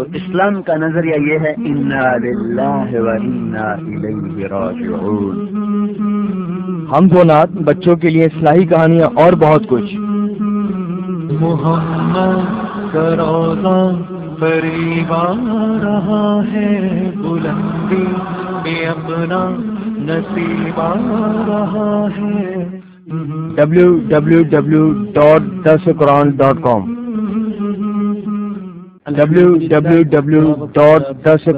تو اسلام کا نظریہ یہ ہے ہم نات بچوں کے لیے اصلاحی کہانیاں اور بہت کچھ۔ محمد رہا ہے بلندی اپنا نصیب رہا ہے۔ ڈبلو ڈبلو ڈبلو ڈاٹ دس Quran dot com W W W dot دس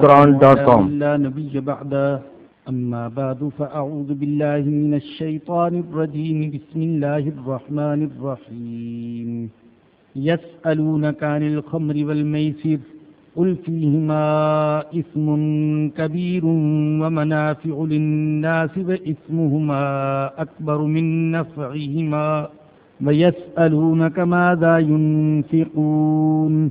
أما بعد فأعوذ بالله من الشيطان الرجيم. بسم الله الرحمن الرحيم. يسألونك عن الخمر والميسر. قل فيهما إثم كبير ومنافع للناس وإثمهما أكبر من نفعهما. ويسألونك ماذا ينفقون.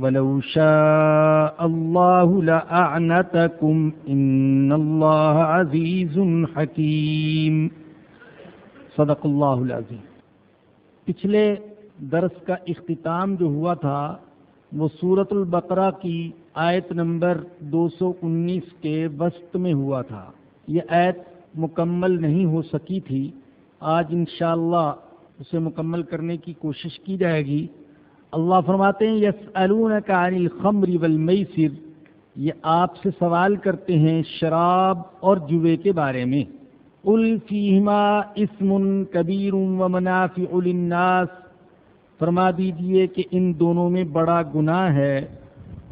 ولو شاء الله لأعنتكم إن الله عزيز حكيم. صدق اللہ العظیم پچھلے درس کا اختتام جو ہوا تھا، وہ سورت البقرہ کی آیت نمبر دو سو انیس کے وسط میں ہوا تھا۔ یہ آیت مکمل نہیں ہو سکی تھی۔ آج انشاءاللہ اسے مکمل کرنے کی کوشش کی جائے گی۔ اللہ فرماتے ہیں یس عن الخمر والمیسر. یہ آپ سے سوال کرتے ہیں شراب اور جوے کے بارے میں. الفیما اسم کبیر و منافع للناس. فرما دیجیے کہ ان دونوں میں بڑا گناہ ہے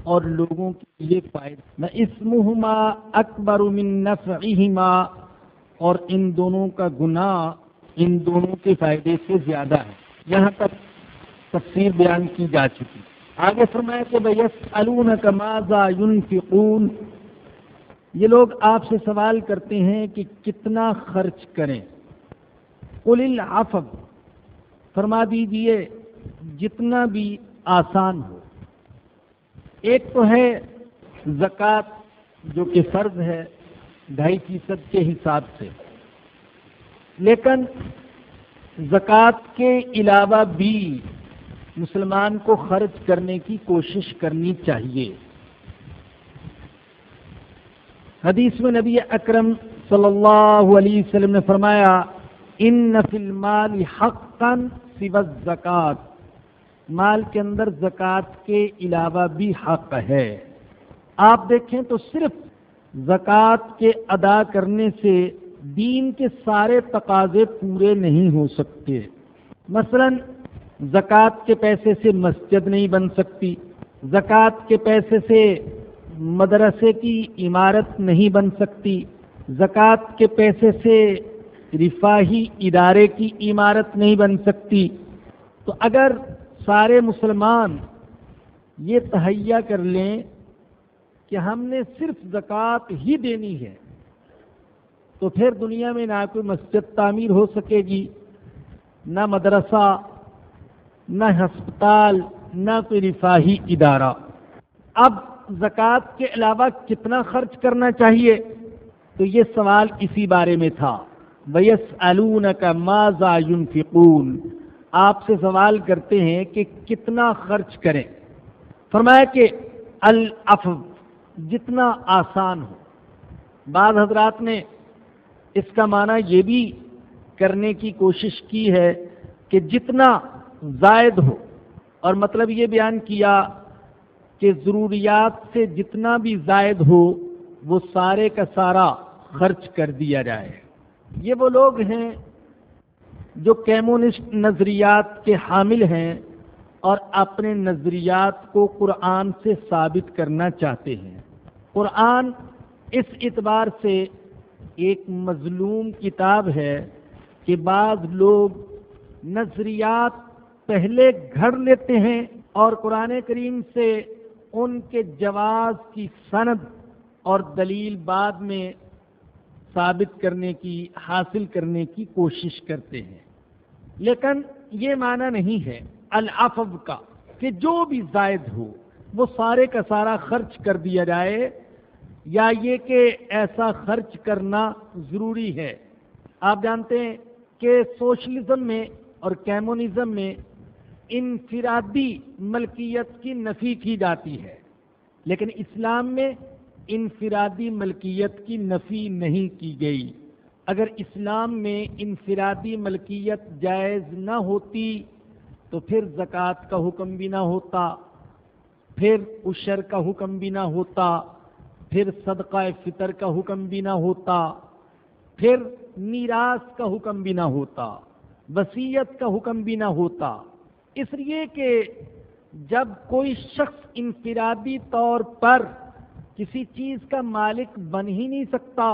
اور لوگوں کے لیے فائدہ اسمہما اکبر من نفعہما. اور ان دونوں کا گناہ ان دونوں کے فائدے سے زیادہ ہے. یہاں تک تفسیر بیان کی جا چکی۔ آگے فرمایا کہ بھائی ماذا ينفقون۔ یہ لوگ آپ سے سوال کرتے ہیں کہ کتنا خرچ کریں۔ قل العفو۔ فرما دیجیے، جتنا بھی آسان ہو۔ ایک تو ہے زکوٰۃ، جو کہ فرض ہے ڈھائی فیصد کے حساب سے۔ لیکن زکوٰۃ کے علاوہ بھی مسلمان کو خرچ کرنے کی کوشش کرنی چاہیے۔ حدیث میں نبی اکرم صلی اللہ علیہ وسلم نے فرمایا، ان نفل مال حقن سو زکات مال کے اندر زکوٰۃ کے علاوہ بھی حق ہے۔ آپ دیکھیں تو صرف زکوٰۃ کے ادا کرنے سے دین کے سارے تقاضے پورے نہیں ہو سکتے۔ مثلا زکوٰۃ کے پیسے سے مسجد نہیں بن سکتی۔ زکوٰۃ کے پیسے سے مدرسے کی عمارت نہیں بن سکتی۔ زکوٰۃ کے پیسے سے رفاہی ادارے کی عمارت نہیں بن سکتی۔ تو اگر سارے مسلمان یہ تہیا کر لیں کہ ہم نے صرف زکوٰۃ ہی دینی ہے، تو پھر دنیا میں نہ کوئی مسجد تعمیر ہو سکے گی، نہ مدرسہ نہ ہسپتال، نہ کوئی رفاہی ادارہ۔ اب زکوٰۃ کے علاوہ کتنا خرچ کرنا چاہیے؟ تو یہ سوال اسی بارے میں تھا۔ ویس الون کا ماضا فکون آپ سے سوال کرتے ہیں کہ کتنا خرچ کریں۔ فرمایا کہ الف جتنا آسان ہو۔ بعض حضرات نے اس کا معنی یہ بھی کرنے کی کوشش کی ہے کہ جتنا زائد ہو۔ اور مطلب یہ بیان کیا کہ ضروریات سے جتنا بھی زائد ہو، وہ سارے کا سارا خرچ کر دیا جائے۔ یہ وہ لوگ ہیں جو کیمونسٹ نظریات کے حامل ہیں اور اپنے نظریات کو قرآن سے ثابت کرنا چاہتے ہیں۔ قرآن اس اعتبار سے ایک مظلوم کتاب ہے کہ بعض لوگ نظریات پہلے گھڑ لیتے ہیں اور قرآن کریم سے ان کے جواز کی سند اور دلیل بعد میں ثابت کرنے کی، حاصل کرنے کی کوشش کرتے ہیں۔ لیکن یہ معنی نہیں ہے العفو کا کہ جو بھی زائد ہو، وہ سارے کا سارا خرچ کر دیا جائے، یا یہ کہ ایسا خرچ کرنا ضروری ہے۔ آپ جانتے ہیں کہ سوشلزم میں اور کیمونزم میں انفرادی ملکیت کی نفی کی جاتی ہے، لیکن اسلام میں انفرادی ملکیت کی نفی نہیں کی گئی۔ اگر اسلام میں انفرادی ملکیت جائز نہ ہوتی تو پھر زکوٰۃ کا حکم بھی نہ ہوتا، پھر اشر کا حکم بھی نہ ہوتا، پھر صدقہ فطر کا حکم بھی نہ ہوتا، پھر میراث کا حکم بھی نہ ہوتا وسیعت کا حکم بھی نہ ہوتا۔ اس لیے کہ جب کوئی شخص انفرادی طور پر کسی چیز کا مالک بن ہی نہیں سکتا،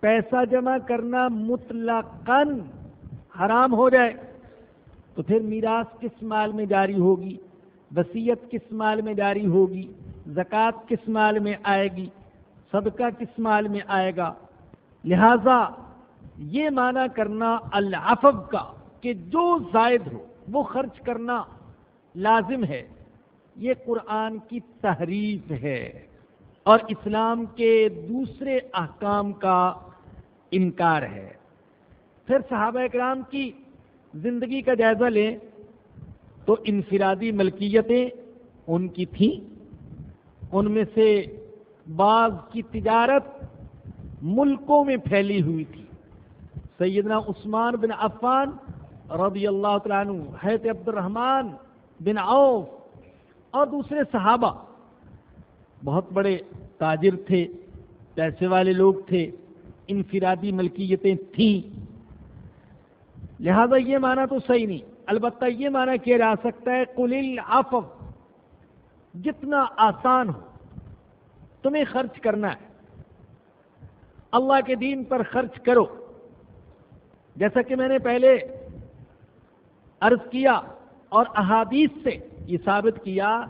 پیسہ جمع کرنا مطلقاً حرام ہو جائے، تو پھر میراث کس مال میں جاری ہوگی؟ وسیعت کس مال میں جاری ہوگی؟ زکوٰۃ کس مال میں آئے گی؟ صدقہ کس مال میں آئے گا؟ لہذا یہ معنی کرنا العفب کا کہ جو زائد ہو وہ خرچ کرنا لازم ہے۔ یہ قرآن کی تحریف ہے اور اسلام کے دوسرے احکام کا انکار ہے۔ پھر صحابہ اکرام کی زندگی کا جائزہ لیں تو انفرادی ملکیتیں ان کی تھیں۔ ان میں سے بعض کی تجارت ملکوں میں پھیلی ہوئی تھی۔ سیدنا عثمان بن عفان رضی اللہ تعالیٰ عنہ حیت عبد الرحمن بن عوف اور دوسرے صحابہ۔ بہت بڑے تاجر تھے، پیسے والے لوگ تھے، انفرادی ملکیتیں تھیں۔ لہذا یہ مانا تو صحیح نہیں، البتہ یہ مانا کیا جا سکتا ہے کل العفو، جتنا آسان ہو، تمہیں خرچ کرنا ہے۔ اللہ کے دین پر خرچ کرو۔ جیسا کہ میں نے پہلے عرض کیا اور احادیث سے یہ ثابت کیا،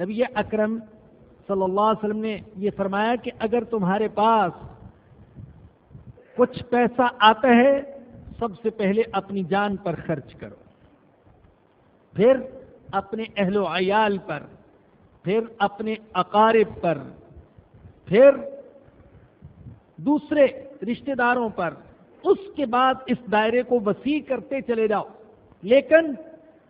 نبی اکرم صلی اللہ علیہ وسلم نے یہ فرمایا کہ اگر تمہارے پاس کچھ پیسہ آتا ہے، سب سے پہلے اپنی جان پر خرچ کرو۔ پھر اپنے اہل و عیال پر، پھر اپنے اقارب پر، پھر دوسرے رشتہ داروں پر، اس کے بعد اس دائرے کو وسیع کرتے چلے جاؤ۔ لیکن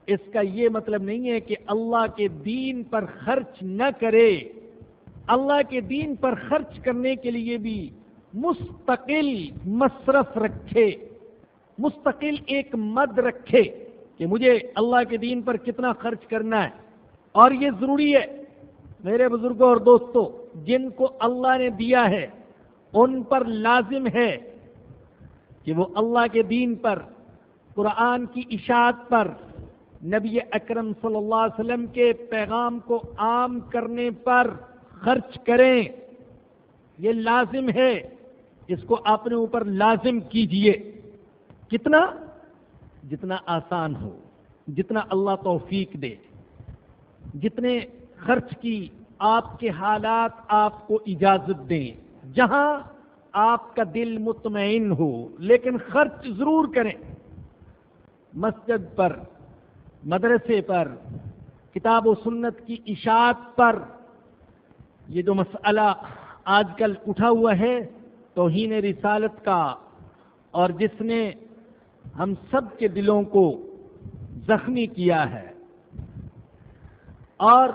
اس کا یہ مطلب نہیں ہے کہ اللہ کے دین پر خرچ نہ کرے۔ اللہ کے دین پر خرچ کرنے کے لیے بھی مستقل مصرف رکھے۔ مستقل ایک مد رکھے کہ مجھے اللہ کے دین پر کتنا خرچ کرنا ہے۔ اور یہ ضروری ہے۔ میرے بزرگوں اور دوستوں جن کو اللہ نے دیا ہے، ان پر لازم ہے کہ وہ اللہ کے دین پر قرآن کی اشاعت پر نبی اکرم صلی اللہ علیہ وسلم کے پیغام کو عام کرنے پر خرچ کریں، یہ لازم ہے، اس کو اپنے اوپر لازم کیجیے۔ کتنا؟ جتنا آسان ہو، جتنا اللہ توفیق دے۔ جتنے خرچ کی آپ کے حالات آپ کو اجازت دیں۔ جہاں آپ کا دل مطمئن ہو، لیکن خرچ ضرور کریں۔ مسجد پر، مدرسے پر، کتاب و سنت کی اشاعت پر۔ یہ جو مسئلہ آج کل اٹھا ہوا ہے، توہین رسالت کا۔ اور جس نے ہم سب کے دلوں کو زخمی کیا ہے۔ اور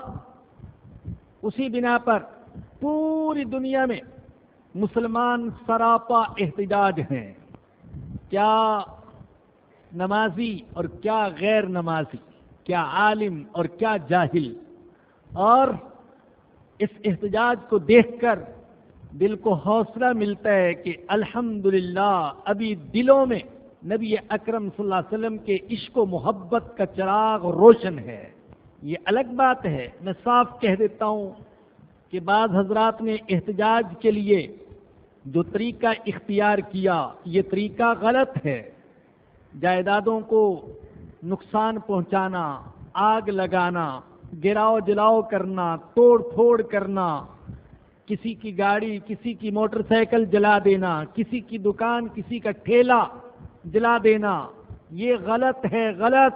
اسی بنا پر پوری دنیا میں مسلمان سراپا احتجاج ہیں۔ کیا نمازی اور کیا غیر نمازی، کیا عالم اور کیا جاہل۔ اور اس احتجاج کو دیکھ کر دل کو حوصلہ ملتا ہے کہ الحمد ابھی دلوں میں نبی اکرم صلی اللہ علیہ وسلم کے عشق و محبت کا چراغ روشن ہے۔ یہ الگ بات ہے۔ میں صاف کہہ دیتا ہوں کہ بعض حضرات نے احتجاج کے لیے جو طریقہ اختیار کیا، یہ طریقہ غلط ہے۔ جائیدادوں کو نقصان پہنچانا، آگ لگانا، گراؤ جلاؤ کرنا، توڑ پھوڑ کرنا، کسی کی گاڑی، کسی کی موٹر سائیکل جلا دینا، کسی کی دکان، کسی کا ٹھیلا جلا دینا، یہ غلط ہے، غلط۔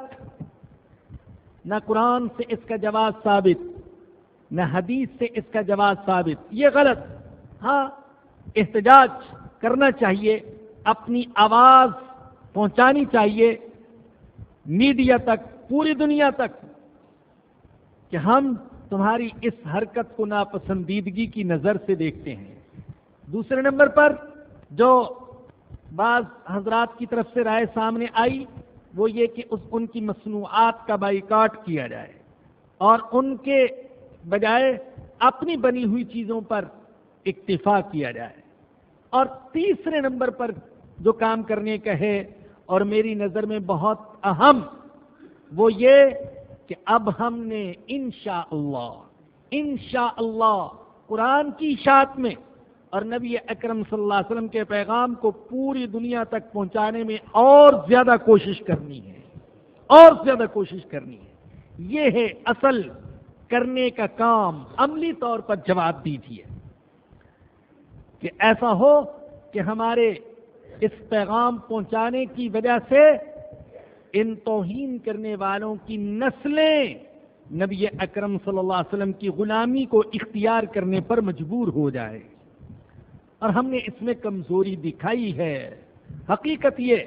نہ قرآن سے اس کا جواز ثابت، نہ حدیث سے اس کا جواز ثابت، یہ غلط۔ ہاں احتجاج کرنا چاہیے، اپنی آواز پہنچانی چاہیے میڈیا تک، پوری دنیا تک کہ ہم تمہاری اس حرکت کو ناپسندیدگی کی نظر سے دیکھتے ہیں۔ دوسرے نمبر پر جو بعض حضرات کی طرف سے رائے سامنے آئی، وہ یہ کہ اس، ان کی مصنوعات کا بائیکاٹ کیا جائے اور ان کے بجائے اپنی بنی ہوئی چیزوں پر اکتفا کیا جائے۔ اور تیسرے نمبر پر جو کام کرنے کا ہے اور میری نظر میں بہت اہم وہ یہ کہ اب ہم نے انشاء اللہ اللہ قرآن کی اشاعت میں اور نبی اکرم صلی اللہ علیہ وسلم کے پیغام کو پوری دنیا تک پہنچانے میں اور زیادہ کوشش کرنی ہے، اور زیادہ کوشش کرنی ہے۔ یہ ہے اصل کرنے کا کام، عملی طور پر جواب دیجیے کہ ایسا ہو کہ ہمارے اس پیغام پہنچانے کی وجہ سے ان توہین کرنے والوں کی نسلیں نبی اکرم صلی اللہ علیہ وسلم کی غلامی کو اختیار کرنے پر مجبور ہو جائے۔ اور ہم نے اس میں کمزوری دکھائی ہے۔ حقیقت یہ،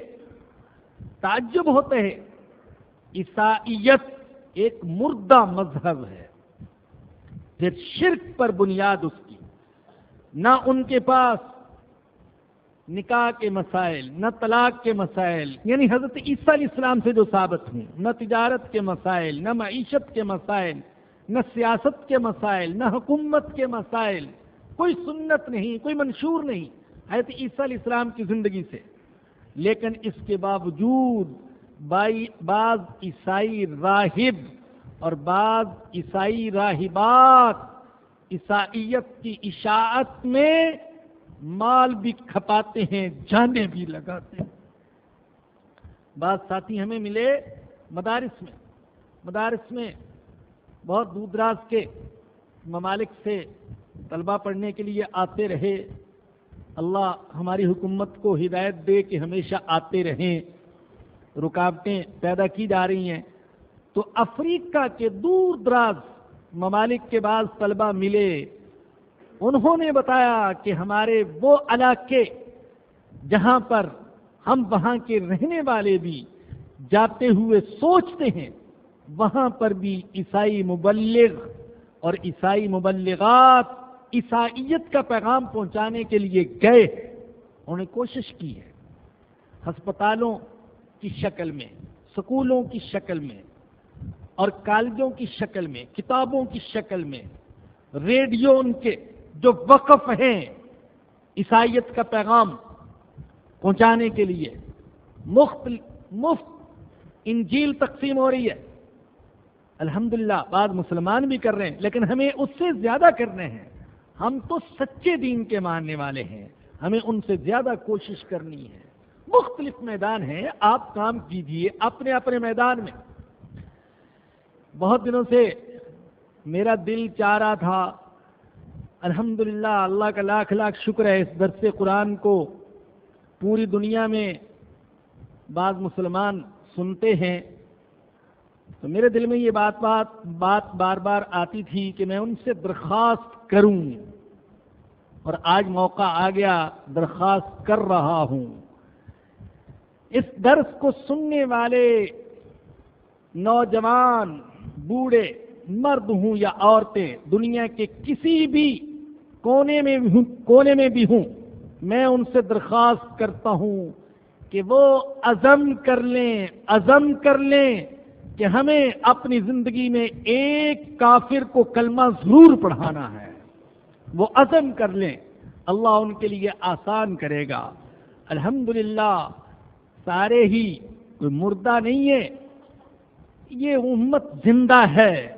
تعجب ہوتے ہیں۔ عیسائیت ایک مردہ مذہب ہے۔ پھر شرک پر بنیاد اس کی۔ نہ ان کے پاس نکاح کے مسائل، نہ طلاق کے مسائل یعنی حضرت عیسیٰ علیہ السلام سے جو ثابت ہوں، نہ تجارت کے مسائل، نہ معیشت کے مسائل، نہ سیاست کے مسائل، نہ حکومت کے مسائل، کوئی سنت نہیں، کوئی منشور نہیں حضرت عیسیٰ علیہ السلام کی زندگی سے۔ لیکن اس کے باوجود بعض عیسائی راہب اور بعض عیسائی راہبات عیسائیت کی اشاعت میں مال بھی کھپاتے ہیں، جانے بھی لگاتے ہیں۔ بعض ساتھی ہمیں ملے مدارس میں۔ مدارس میں بہت دور دراز کے ممالک سے طلبہ پڑھنے کے لیے آتے رہے۔ اللہ ہماری حکومت کو ہدایت دے کہ ہمیشہ آتے رہیں۔ رکاوٹیں پیدا کی جا رہی ہیں۔ تو افریقہ کے دور دراز ممالک کے بعض طلبہ ملے۔ انہوں نے بتایا کہ ہمارے وہ علاقے جہاں پر ہم وہاں کے رہنے والے بھی جاتے ہوئے سوچتے ہیں، وہاں پر بھی عیسائی مبلغ اور عیسائی مبلغات عیسائیت کا پیغام پہنچانے کے لیے گئے انہوں نے کوشش کی ہے۔ ہسپتالوں کی شکل میں، سکولوں کی شکل میں اور کالجوں کی شکل میں، کتابوں کی شکل میں، ریڈیو ان کے جو وقف ہیں عیسائیت کا پیغام پہنچانے کے لیے۔ مفت مفت انجیل تقسیم ہو رہی ہے۔ الحمدللہ، بعض مسلمان بھی کر رہے ہیں، لیکن ہمیں اس سے زیادہ کرنے ہیں۔ ہم تو سچے دین کے ماننے والے ہیں، ہمیں ان سے زیادہ کوشش کرنی ہے۔ مختلف میدان ہیں، آپ کام کیجیے اپنے اپنے میدان میں۔ بہت دنوں سے میرا دل چاہ رہا تھا الحمد اللہ کا لاکھ لاکھ شکر ہے اس درس قرآن کو پوری دنیا میں بعض مسلمان سنتے ہیں۔ تو میرے دل میں یہ بات بات بات بار بار آتی تھی کہ میں ان سے درخواست کروں اور آج موقع آ گیا، درخواست کر رہا ہوں۔ اس درس کو سننے والے نوجوان، بوڑھے، مرد ہوں یا عورتیں، دنیا کے کسی بھی کونے میں بھی ہوں، کونے میں بھی ہوں۔ میں ان سے درخواست کرتا ہوں کہ وہ عزم کر لیں، عزم کر لیں کہ ہمیں اپنی زندگی میں ایک کافر کو کلمہ ضرور پڑھانا ہے۔ وہ عزم کر لیں۔ اللہ ان کے لیے آسان کرے گا۔ الحمدللہ، سارے ہی کوئی مردہ نہیں ہے۔ یہ امت زندہ ہے۔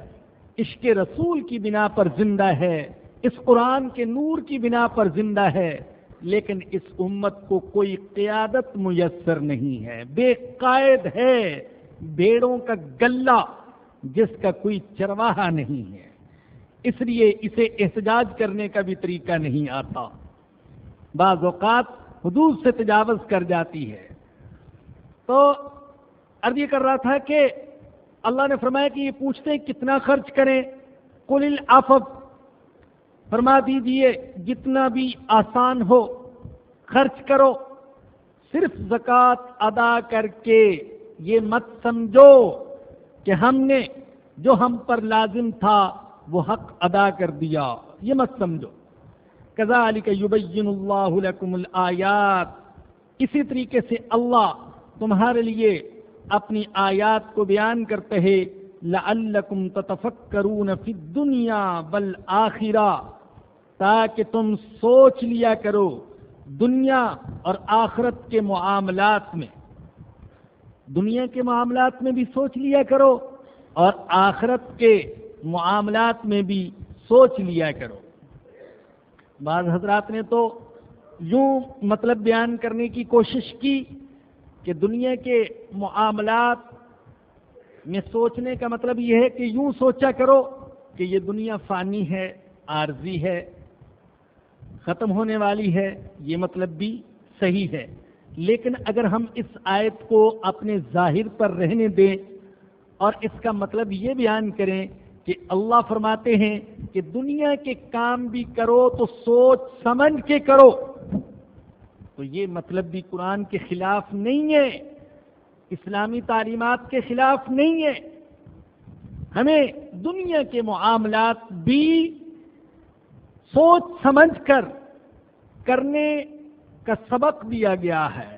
عشق رسول کی بنا پر زندہ ہے۔ اس قرآن کے نور کی بنا پر زندہ ہے، لیکن اس امت کو کوئی قیادت میسر نہیں ہے۔ بے قائد ہے، بیڑوں کا گلہ جس کا کوئی چرواہا نہیں ہے۔ اس لیے اسے احتجاج کرنے کا بھی طریقہ نہیں آتا۔ بعض اوقات حدود سے تجاوز کر جاتی ہے۔ تو عرض یہ کر رہا تھا کہ اللہ نے فرمایا کہ یہ پوچھتے ہیں کتنا خرچ کریں۔ کل العفف فرما دیجیے، جتنا بھی آسان ہو، خرچ کرو۔ صرف زکوٰۃ ادا کر کے یہ مت سمجھو کہ ہم نے جو ہم پر لازم تھا، وہ حق ادا کر دیا۔ یہ مت سمجھو۔ کزالک یبین اللہ لکم اسی طریقے سے اللہ تمہارے لیے اپنی آیات کو بیان کرتے ہیں۔ لعلکم تتفکرون فی الدنیا والآخرہ۔ تاکہ تم سوچ لیا کرو دنیا اور آخرت کے معاملات میں۔ دنیا کے معاملات میں بھی سوچ لیا کرو اور آخرت کے معاملات میں بھی سوچ لیا کرو۔ بعض حضرات نے تو یوں مطلب بیان کرنے کی کوشش کی کہ دنیا کے معاملات میں سوچنے کا مطلب یہ ہے کہ یوں سوچا کرو کہ یہ دنیا فانی ہے، عارضی ہے ختم ہونے والی ہے، یہ مطلب بھی صحیح ہے۔ لیکن اگر ہم اس آیت کو اپنے ظاہر پر رہنے دیں اور اس کا مطلب یہ بیان کریں کہ اللہ فرماتے ہیں کہ دنیا کے کام بھی کرو تو سوچ سمجھ کے کرو۔ تو یہ مطلب بھی قرآن کے خلاف نہیں ہے، اسلامی تعلیمات کے خلاف نہیں ہے۔ ہمیں دنیا کے معاملات بھی سوچ سمجھ کر کرنے کا سبق دیا گیا ہے۔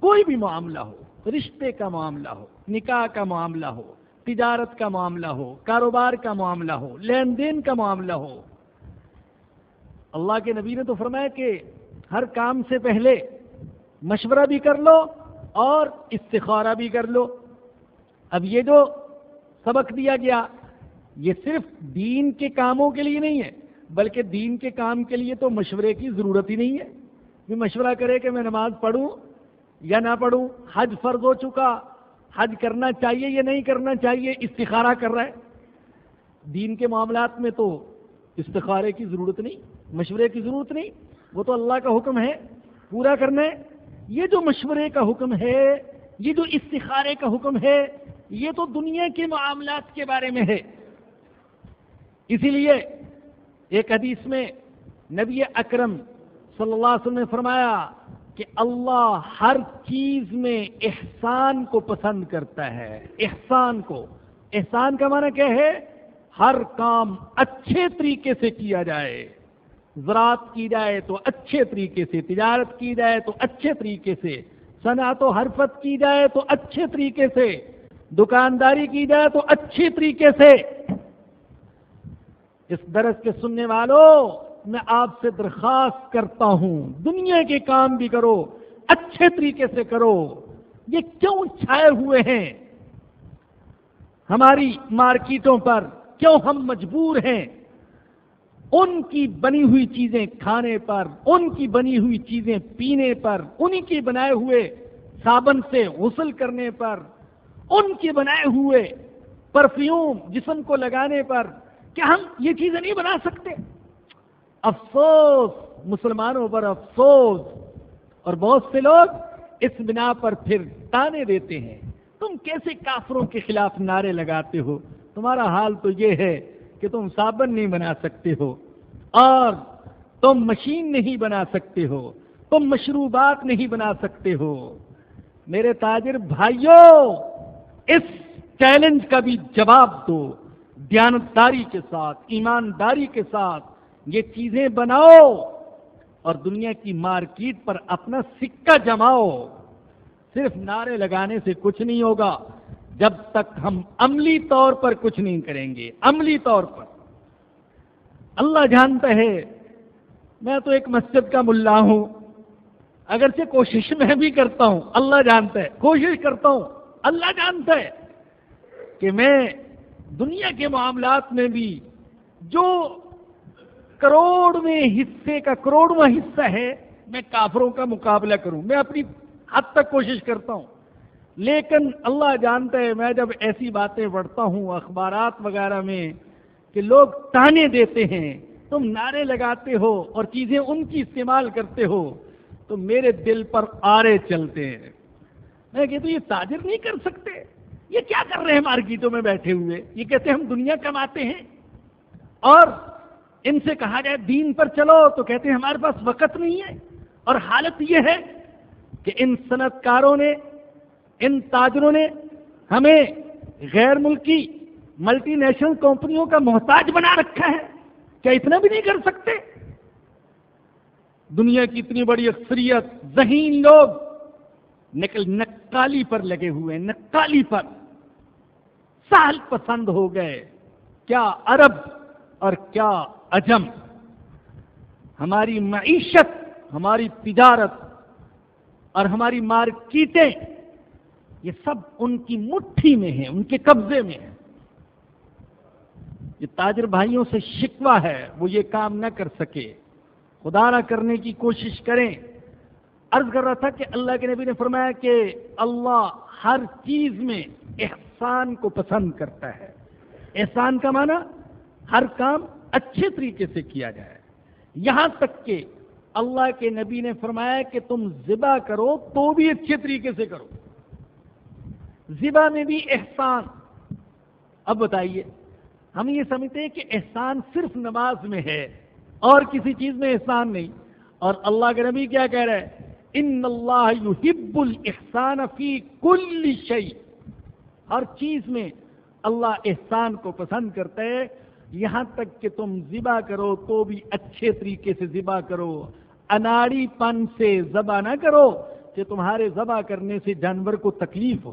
کوئی بھی معاملہ ہو، رشتے کا معاملہ ہو، نکاح کا معاملہ ہو، تجارت کا معاملہ ہو، کاروبار کا معاملہ ہو، لین دین کا معاملہ ہو، اللہ کے نبی نے تو فرمایا کہ ہر کام سے پہلے مشورہ بھی کر لو اور استخارہ بھی کر لو۔ اب یہ جو سبق دیا گیا، یہ صرف دین کے کاموں کے لیے نہیں ہے۔ بلکہ دین کے کام کے لیے تو مشورے کی ضرورت ہی نہیں ہے۔ کہ مشورہ کرے کہ میں نماز پڑھوں یا نہ پڑھوں، حج فرض ہو چکا، حج کرنا چاہیے یا نہیں کرنا چاہیے، استخارہ کر رہا ہے۔ دین کے معاملات میں تو استخارے کی ضرورت نہیں، مشورے کی ضرورت نہیں، وہ تو اللہ کا حکم ہے، پورا کرنا ہے۔ یہ جو مشورے کا حکم ہے، یہ جو استخارے کا حکم ہے، یہ تو دنیا کے معاملات کے بارے میں ہے۔ اسی لیے ایک حدیث میں نبی اکرم صلی اللہ علیہ وسلم نے فرمایا کہ اللہ ہر چیز میں احسان کو پسند کرتا ہے۔ احسان کو۔ احسان کا معنی کیا ہے؟ ہر کام اچھے طریقے سے کیا جائے۔ زراعت کی جائے تو اچھے طریقے سے، تجارت کی جائے تو اچھے طریقے سے۔ صنعت و حرفت کی جائے تو اچھے طریقے سے۔ دکانداری کی جائے تو اچھے طریقے سے۔ اس درس کے سننے والوں میں آپ سے درخواست کرتا ہوں، دنیا کے کام بھی کرو، اچھے طریقے سے کرو۔ یہ کیوں چھائے ہوئے ہیں؟ ہماری مارکیٹوں پر کیوں ہم مجبور ہیں؟ ان کی بنی ہوئی چیزیں کھانے پر، ان کی بنی ہوئی چیزیں پینے پر، انہی کے بنائے ہوئے صابن سے غسل کرنے پر، ان کے بنائے ہوئے پرفیوم جسم کو لگانے پر کیا ہم یہ چیزیں نہیں بنا سکتے۔ افسوس، مسلمانوں پر افسوس۔ اور بہت سے لوگ اس بنا پر پھر تانے دیتے ہیں۔ تم کیسے کافروں کے خلاف نعرے لگاتے ہو؟ تمہارا حال تو یہ ہے کہ تم صابن نہیں بنا سکتے ہو۔ اور تم مشین نہیں بنا سکتے ہو۔ تم مشروبات نہیں بنا سکتے ہو۔ میرے تاجر بھائیوں اس چیلنج کا بھی جواب دو۔ دیانتداری کے ساتھ، ایمانداری کے ساتھ یہ چیزیں بناؤ اور دنیا کی مارکیٹ پر اپنا سکہ جماؤ۔ صرف نعرے لگانے سے کچھ نہیں ہوگا، جب تک ہم عملی طور پر کچھ نہیں کریں گے۔ عملی طور پر۔ اللہ جانتا ہے، میں تو ایک مسجد کا ملا ہوں۔ اگرچہ کوشش میں بھی کرتا ہوں، اللہ جانتا ہے۔ کوشش کرتا ہوں، اللہ جانتا ہے کہ میں دنیا کے معاملات میں بھی جو کروڑ میں حصے کا کروڑواں حصہ ہے، میں کافروں کا مقابلہ کروں۔ میں اپنی حد تک کوشش کرتا ہوں۔ لیکن اللہ جانتا ہے، میں جب ایسی باتیں پڑھتا ہوں، اخبارات وغیرہ میں کہ لوگ تانے دیتے ہیں، تم نعرے لگاتے ہو اور چیزیں ان کی استعمال کرتے ہو، تو میرے دل پر آرے چلتے ہیں۔ میں کہتا ہوں، یہ تاجر نہیں کر سکتے۔ یہ کیا کر رہے ہیں مارکیٹوں میں بیٹھے ہوئے؟ یہ کہتے ہیں ہم دنیا کماتے ہیں۔ اور ان سے کہا جائے دین پر چلو تو کہتے ہیں ہمارے پاس وقت نہیں ہے۔ اور حالت یہ ہے کہ ان صنعت کاروں نے، ان تاجروں نے ہمیں غیر ملکی ملٹی نیشنل کمپنیوں کا محتاج بنا رکھا ہے۔ کیا اتنا بھی نہیں کر سکتے؟ دنیا کی اتنی بڑی اکثریت ذہین لوگ نکل نکالی پر لگے ہوئے ہیں، نکالی پر۔ سال پسند ہو گئے۔ کیا عرب اور کیا عجم۔ ہماری معیشت، ہماری تجارت اور ہماری مارکیٹیں، یہ سب ان کی مٹھی میں ہیں، ان کے قبضے میں ہیں۔ یہ تاجر بھائیوں سے شکوا ہے، وہ یہ کام نہ کر سکے۔ خدا نہ کرنے کی کوشش کریں۔ عرض کر رہا تھا کہ اللہ کے نبی نے فرمایا کہ اللہ ہر چیز میں احسان کو پسند کرتا ہے۔ احسان کا معنی ہر کام اچھے طریقے سے کیا جائے۔ یہاں تک کہ اللہ کے نبی نے فرمایا کہ تم ذبح کرو تو بھی اچھے طریقے سے کرو۔ ذبح میں بھی احسان۔ اب بتائیے، ہم یہ سمجھتے ہیں کہ احسان صرف نماز میں ہے اور کسی چیز میں احسان نہیں۔ اور اللہ کے نبی کیا کہہ رہے ہیں ان اللہ یحب الاحسان فی کل شیء ہر چیز میں اللہ احسان کو پسند کرتا ہے۔ یہاں تک کہ تم ذبح کرو تو بھی اچھے طریقے سے ذبح کرو۔ اناڑی پن سے ذبح نہ کرو کہ تمہارے ذبح کرنے سے جانور کو تکلیف ہو۔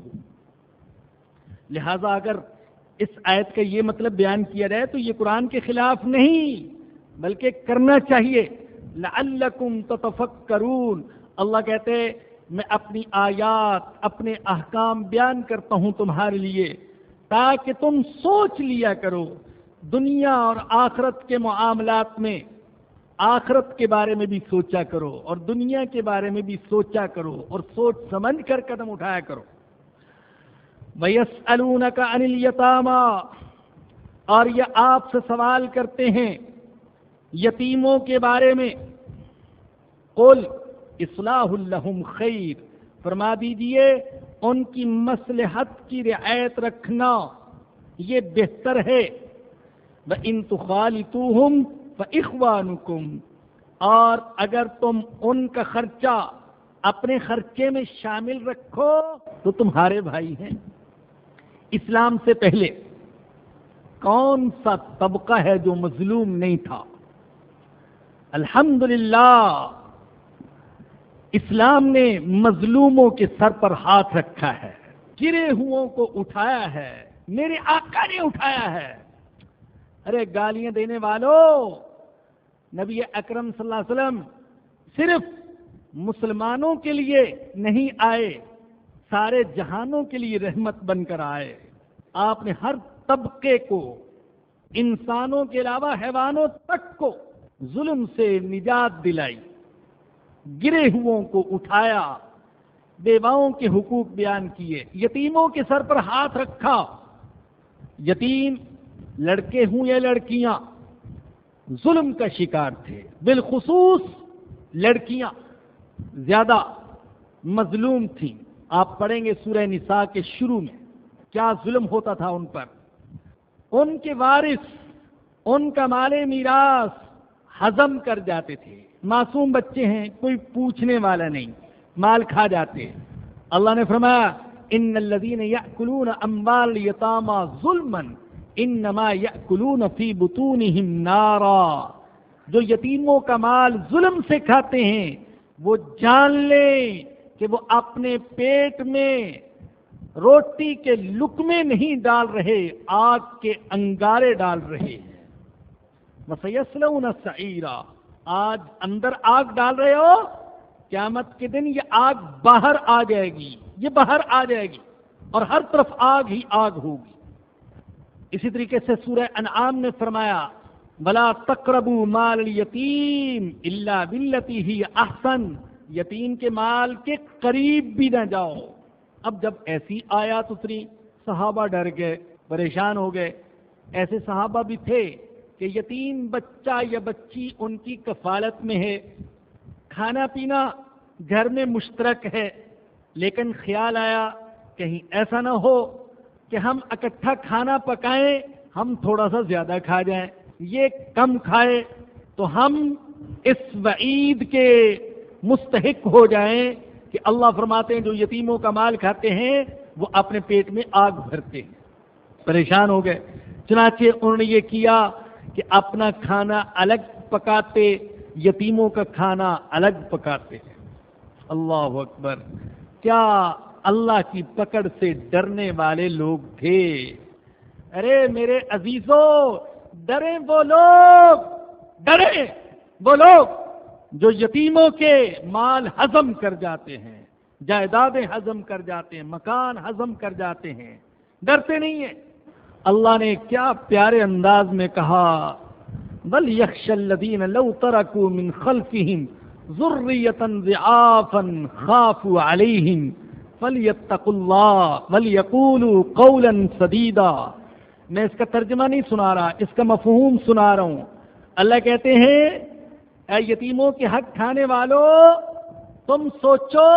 لہذا اگر اس آیت کا یہ مطلب بیان کیا جائے تو یہ قرآن کے خلاف نہیں، بلکہ کرنا چاہیے۔ لعلکم تتفکرون۔ اللہ کہتے میں اپنی آیات، اپنے احکام بیان کرتا ہوں تمہارے لیے، تاکہ تم سوچ لیا کرو دنیا اور آخرت کے معاملات میں، آخرت کے بارے میں بھی سوچا کرو اور دنیا کے بارے میں بھی سوچا کرو اور سوچ سمجھ کر قدم اٹھایا کرو۔ وَيَسْأَلُونَكَ عَنِ الْيَتَامَى، اور یہ آپ سے سوال کرتے ہیں یتیموں کے بارے میں۔ قل اصلاح الحم خیر۔ فرما دیجیے ان کی مسلحت کی رعایت رکھنا، یہ بہتر ہے۔ وہ انتخال اخوان اور اگر تم ان کا خرچہ اپنے خرچے میں شامل رکھو، تو تمہارے بھائی ہیں۔ اسلام سے پہلے کون سا طبقہ ہے جو مظلوم نہیں تھا؟ الحمدللہ اسلام نے مظلوموں کے سر پر ہاتھ رکھا ہے۔ گرے ہو کو اٹھایا ہے۔ میرے آقا نے اٹھایا ہے۔ ارے گالیاں دینے والوں نبی اکرم صلی اللہ علیہ وسلم صرف مسلمانوں کے لیے نہیں آئے، سارے جہانوں کے لیے رحمت بن کر آئے۔ آپ نے ہر طبقے کو، انسانوں کے علاوہ حیوانوں تک کو ظلم سے نجات دلائی۔ گرے ہوں کو اٹھایا، بیواؤں کے حقوق بیان کیے، یتیموں کے سر پر ہاتھ رکھا۔ یتیم لڑکے ہوں یا لڑکیاں، ظلم کا شکار تھے۔ بالخصوص لڑکیاں زیادہ مظلوم تھیں۔ آپ پڑھیں گے سورہ نساء کے شروع میں۔ کیا ظلم ہوتا تھا ان پر؟ ان کے وارث، ان کا مال میراث ہضم کر جاتے تھے۔ معصوم بچے ہیں، کوئی پوچھنے والا نہیں، مال کھا جاتے۔ اللہ نے فرمایا، ان الذين ياكلون اموال اليتامى ظلما انما ياكلون في بطونهم نارا۔ جو یتیموں کا مال ظلم سے کھاتے ہیں، وہ جان لیں کہ وہ اپنے پیٹ میں روٹی کے لکمے نہیں ڈال رہے، آگ کے انگارے ڈال رہے۔ ہیں وسیسلون سعیرا آج اندر آگ ڈال رہے ہو، قیامت کے دن یہ آگ باہر آ جائے گی۔ یہ باہر آ جائے گی اور ہر طرف آگ ہی آگ ہوگی۔ اسی طریقے سے سورہ انعام نے فرمایا بلا تقربو مال یتیم اللہ بلتی ہی احسن یتیم کے مال کے قریب بھی نہ جاؤ۔ اب جب ایسی آیات اتری، صحابہ ڈر گئے، پریشان ہو گئے۔ ایسے صحابہ بھی تھے۔ کہ یتیم بچہ یا بچی ان کی کفالت میں ہے۔ کھانا پینا گھر میں مشترک ہے، لیکن خیال آیا کہیں ایسا نہ ہو کہ ہم اکٹھا کھانا پکائیں، ہم تھوڑا سا زیادہ کھا جائیں۔ یہ کم کھائے تو ہم اس وعید کے مستحق ہو جائیں کہ اللہ فرماتے ہیں، جو یتیموں کا مال کھاتے ہیں، وہ اپنے پیٹ میں آگ بھرتے ہیں۔ پریشان ہو گئے۔ چنانچہ انہوں نے یہ کیا کہ اپنا کھانا الگ پکاتے، یتیموں کا کھانا الگ پکاتے ہیں۔ اللہ اکبر۔ کیا اللہ کی پکڑ سے ڈرنے والے لوگ تھے؟ ارے میرے عزیزوں ڈرے وہ لوگ ڈرے وہ لوگ جو یتیموں کے مال ہضم کر جاتے ہیں، جائیدادیں ہضم کر جاتے ہیں، مکان ہضم کر جاتے ہیں۔ ڈرتے نہیں ہیں۔ اللہ نے کیا پیارے انداز میں کہا، بل یکش الذین لو ترکوا من خلفہم ذریتا ضعافا خافوا علیہم فلیتقوا اللہ ولیقولوا قولا سدیدا. میں اس کا ترجمہ نہیں سنا رہا، اس کا مفہوم سنا رہا ہوں۔ اللہ کہتے ہیں، اے یتیموں کے حق کھانے والوں تم سوچو،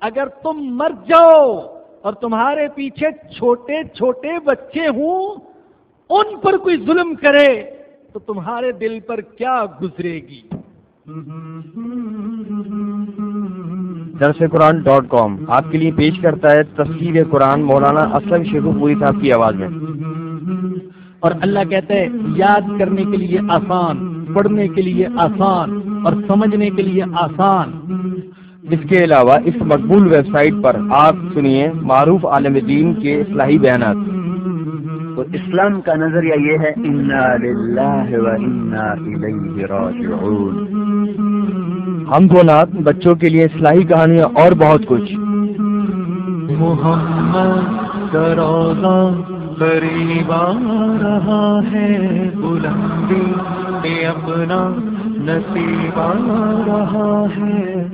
اگر تم مر جاؤ اور تمہارے پیچھے چھوٹے چھوٹے بچے ہوں، ان پر کوئی ظلم کرے تو تمہارے دل پر کیا گزرے گی؟ درس قرآن ڈاٹ کام آپ کے لیے پیش کرتا ہے تفصیل قرآن، مولانا اسلم شیخو پوری صاحب کی آواز میں۔ اور اللہ کہتا ہے، یاد کرنے کے لیے آسان، پڑھنے کے لیے آسان اور سمجھنے کے لیے آسان۔ اس کے علاوہ اس مقبول ویب سائٹ پر آپ سنیے معروف عالم دین کے اصلاحی بیانات۔ تو اسلام کا نظریہ یہ ہے انا للہ و انا الیہ راجعون ہم کو نات بچوں کے لیے اصلاحی کہانیاں اور بہت کچھ۔ محمد کا روزہ قریب آ رہا ہے بلندی اپنا نصیب آ رہا ہے۔